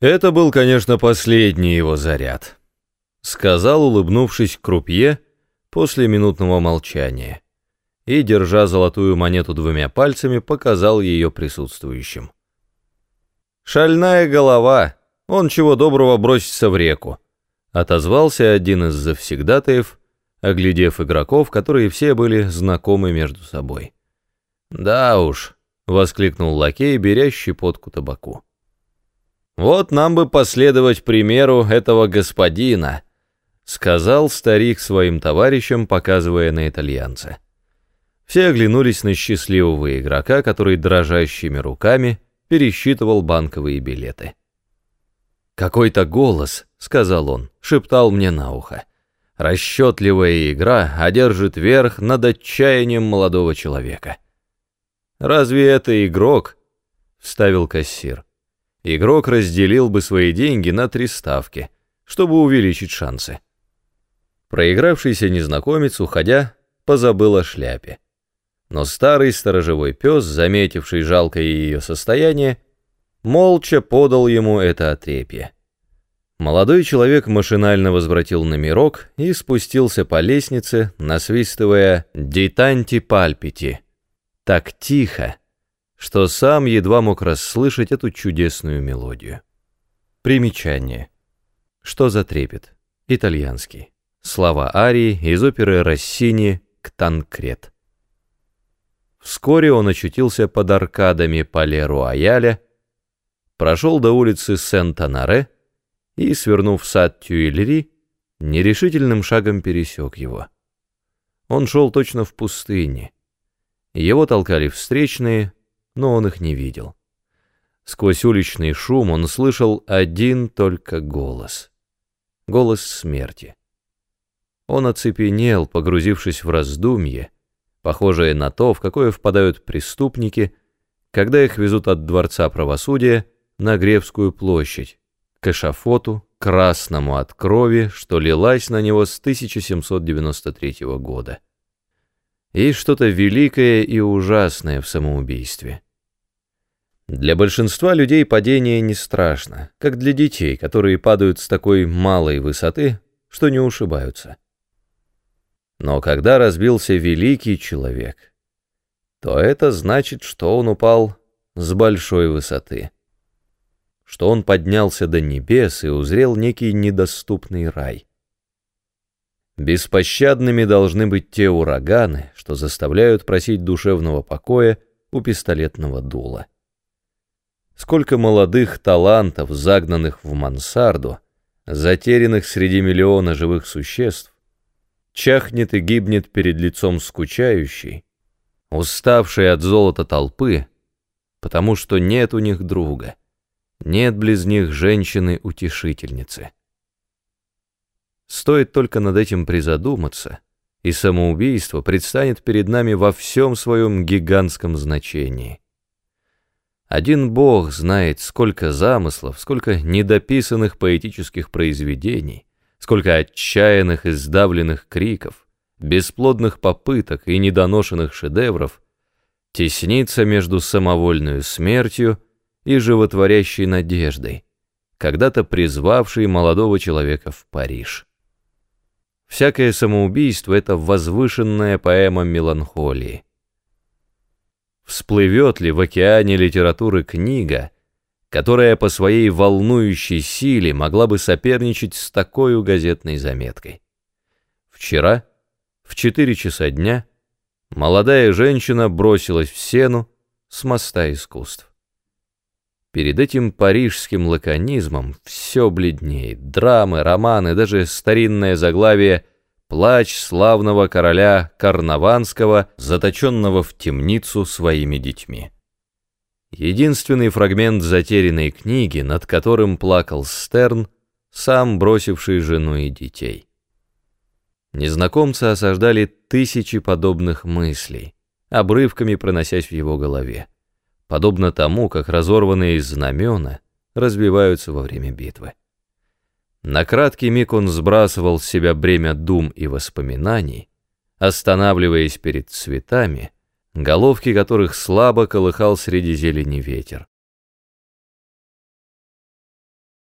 Это был, конечно, последний его заряд, сказал, улыбнувшись крупье после минутного молчания, и, держа золотую монету двумя пальцами, показал ее присутствующим. «Шальная голова, он чего доброго бросится в реку», отозвался один из завсегдатаев, оглядев игроков, которые все были знакомы между собой. «Да уж», — воскликнул лакей, беря щепотку табаку. «Вот нам бы последовать примеру этого господина», — сказал старик своим товарищам, показывая на итальянца. Все оглянулись на счастливого игрока, который дрожащими руками пересчитывал банковые билеты. «Какой-то голос», — сказал он, — шептал мне на ухо. «Расчетливая игра одержит верх над отчаянием молодого человека». «Разве это игрок?» — вставил кассир игрок разделил бы свои деньги на три ставки, чтобы увеличить шансы. Проигравшийся незнакомец, уходя, позабыл о шляпе. Но старый сторожевой пес, заметивший жалкое ее состояние, молча подал ему это отрепье. Молодой человек машинально возвратил номерок и спустился по лестнице, насвистывая «Дитанти пальпити». Так тихо, что сам едва мог расслышать эту чудесную мелодию. Примечание. Что за трепет? Итальянский. Слова арии из оперы Россини «Ктанкрет». Вскоре он очутился под аркадами Пале-Руаяля, прошел до улицы Сент-Анаре и, свернув в сад Тюильри, нерешительным шагом пересек его. Он шел точно в пустыне. Его толкали встречные, но он их не видел. Сквозь уличный шум он слышал один только голос. Голос смерти. Он оцепенел, погрузившись в раздумье, похожее на то, в какое впадают преступники, когда их везут от Дворца правосудия на Гревскую площадь, к эшафоту, красному от крови, что лилась на него с 1793 года. Есть что-то великое и ужасное в самоубийстве. Для большинства людей падение не страшно, как для детей, которые падают с такой малой высоты, что не ушибаются. Но когда разбился великий человек, то это значит, что он упал с большой высоты, что он поднялся до небес и узрел некий недоступный рай. Беспощадными должны быть те ураганы, что заставляют просить душевного покоя у пистолетного дула. Сколько молодых талантов, загнанных в мансарду, затерянных среди миллиона живых существ, чахнет и гибнет перед лицом скучающей, уставшей от золота толпы, потому что нет у них друга, нет близ них женщины-утешительницы. Стоит только над этим призадуматься, и самоубийство предстанет перед нами во всем своем гигантском значении. Один Бог знает, сколько замыслов, сколько недописанных поэтических произведений, сколько отчаянных и сдавленных криков, бесплодных попыток и недоношенных шедевров теснится между самовольной смертью и животворящей надеждой, когда-то призвавшей молодого человека в Париж. Всякое самоубийство — это возвышенная поэма меланхолии, всплывет ли в океане литературы книга, которая по своей волнующей силе могла бы соперничать с такой газетной заметкой. Вчера, в четыре часа дня, молодая женщина бросилась в сену с моста искусств. Перед этим парижским лаконизмом все бледнеет, драмы, романы, даже старинное заглавие — плач славного короля Карнаванского, заточенного в темницу своими детьми. Единственный фрагмент затерянной книги, над которым плакал Стерн, сам бросивший жену и детей. Незнакомцы осаждали тысячи подобных мыслей, обрывками проносясь в его голове, подобно тому, как разорванные знамена разбиваются во время битвы. На краткий миг он сбрасывал с себя бремя дум и воспоминаний, останавливаясь перед цветами, головки которых слабо колыхал среди зелени ветер.